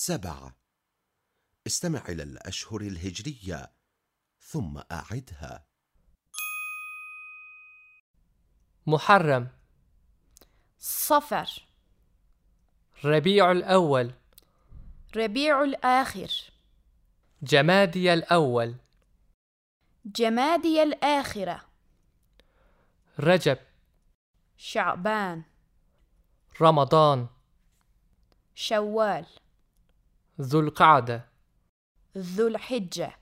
سبع. استمع إلى الأشهر الهجرية ثم أعدها. محرم. صفر. ربيع الأول. ربيع الآخر. جمادي الأول. جمادي الآخرة. رجب. شعبان. رمضان. شوال. ذو القعدة. ذو الحجة.